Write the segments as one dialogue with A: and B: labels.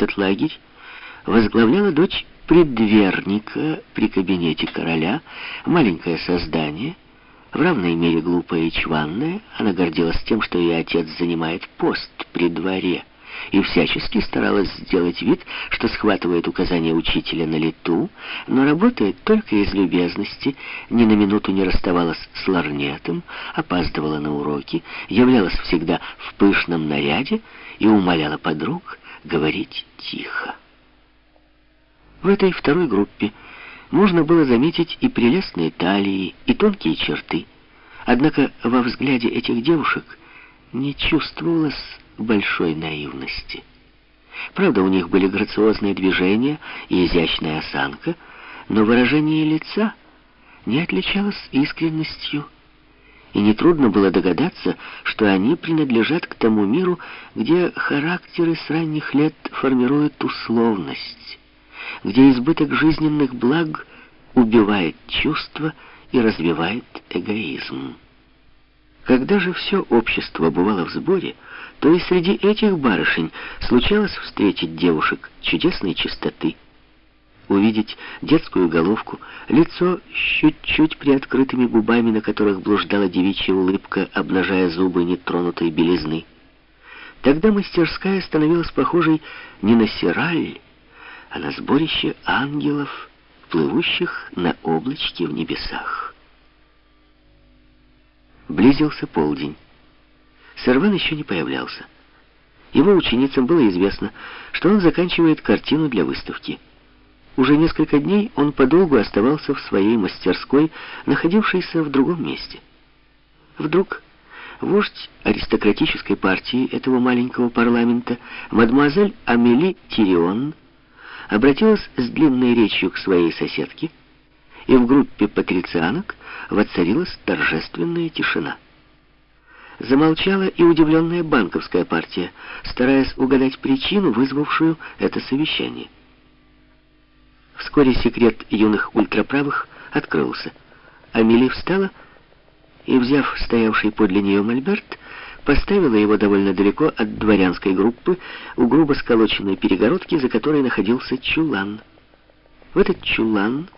A: этот лагерь возглавляла дочь предверника при кабинете короля, маленькое создание, в равной мере глупая и чванная, она гордилась тем, что ее отец занимает пост при дворе, и всячески старалась сделать вид, что схватывает указания учителя на лету, но работает только из любезности, ни на минуту не расставалась с ларнетом, опаздывала на уроки, являлась всегда в пышном наряде и умоляла подруг говорить тихо. В этой второй группе можно было заметить и прелестные талии, и тонкие черты. Однако во взгляде этих девушек не чувствовалось большой наивности. Правда, у них были грациозные движения и изящная осанка, но выражение лица не отличалось искренностью, и нетрудно было догадаться, что они принадлежат к тому миру, где характеры с ранних лет формируют условность, где избыток жизненных благ убивает чувства и развивает эгоизм. Когда же все общество бывало в сборе, то и среди этих барышень случалось встретить девушек чудесной чистоты, увидеть детскую головку, лицо с чуть-чуть приоткрытыми губами, на которых блуждала девичья улыбка, обнажая зубы нетронутой белизны. Тогда мастерская становилась похожей не на сираль, а на сборище ангелов, плывущих на облачке в небесах. Близился полдень. Сорван еще не появлялся. Его ученицам было известно, что он заканчивает картину для выставки. Уже несколько дней он подолгу оставался в своей мастерской, находившейся в другом месте. Вдруг вождь аристократической партии этого маленького парламента, мадемуазель Амели Тирион, обратилась с длинной речью к своей соседке, и в группе патрицианок воцарилась торжественная тишина. Замолчала и удивленная банковская партия, стараясь угадать причину, вызвавшую это совещание. Вскоре секрет юных ультраправых открылся. Амели встала и, взяв стоявший подле нее мольберт, поставила его довольно далеко от дворянской группы у грубо сколоченной перегородки, за которой находился чулан. В этот чулан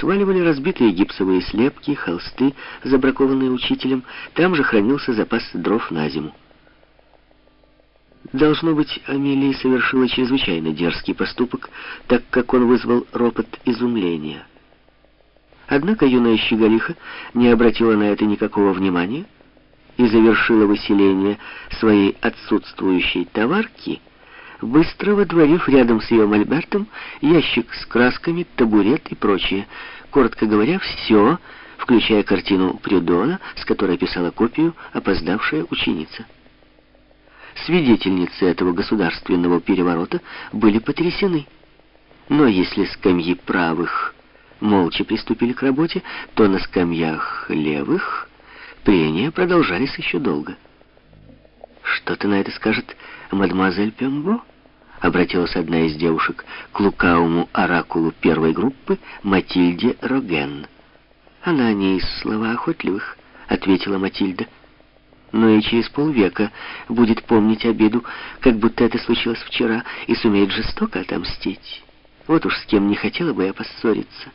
A: сваливали разбитые гипсовые слепки, холсты, забракованные учителем. Там же хранился запас дров на зиму. Должно быть, Амелия совершила чрезвычайно дерзкий поступок, так как он вызвал ропот изумления. Однако юная щеголиха не обратила на это никакого внимания и завершила выселение своей отсутствующей товарки — быстро водворив рядом с ее мольбертом ящик с красками, табурет и прочее. Коротко говоря, все, включая картину Прюдона, с которой писала копию опоздавшая ученица. Свидетельницы этого государственного переворота были потрясены. Но если скамьи правых молча приступили к работе, то на скамьях левых прения продолжались еще долго. «Что-то на это скажет мадемуазель Пембо?» Обратилась одна из девушек к лукавому оракулу первой группы Матильде Роген. «Она не из слова охотливых», — ответила Матильда. «Но и через полвека будет помнить обиду, как будто это случилось вчера, и сумеет жестоко отомстить. Вот уж с кем не хотела бы я поссориться».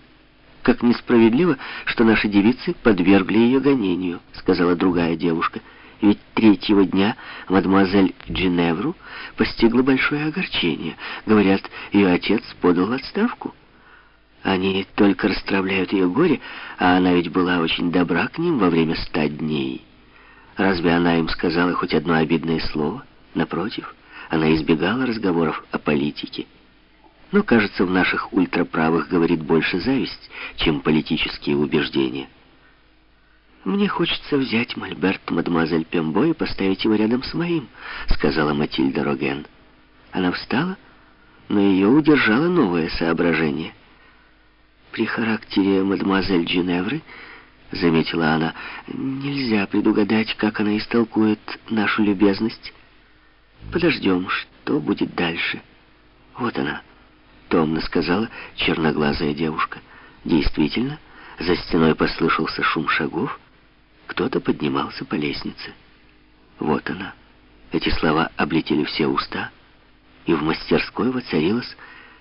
A: «Как несправедливо, что наши девицы подвергли ее гонению», — сказала другая девушка. Ведь третьего дня мадемуазель Джиневру постигло большое огорчение. Говорят, ее отец подал отставку. Они только расстравляют ее горе, а она ведь была очень добра к ним во время ста дней. Разве она им сказала хоть одно обидное слово? Напротив, она избегала разговоров о политике. Но, кажется, в наших ультраправых говорит больше зависть, чем политические убеждения. «Мне хочется взять мольберт мадемуазель Пембо и поставить его рядом с моим», — сказала Матильда Роген. Она встала, но ее удержало новое соображение. «При характере мадемуазель Джиневры, — заметила она, — нельзя предугадать, как она истолкует нашу любезность. Подождем, что будет дальше. Вот она, — томно сказала черноглазая девушка. Действительно, за стеной послышался шум шагов, кто-то поднимался по лестнице. Вот она. Эти слова облетели все уста, и в мастерской воцарилось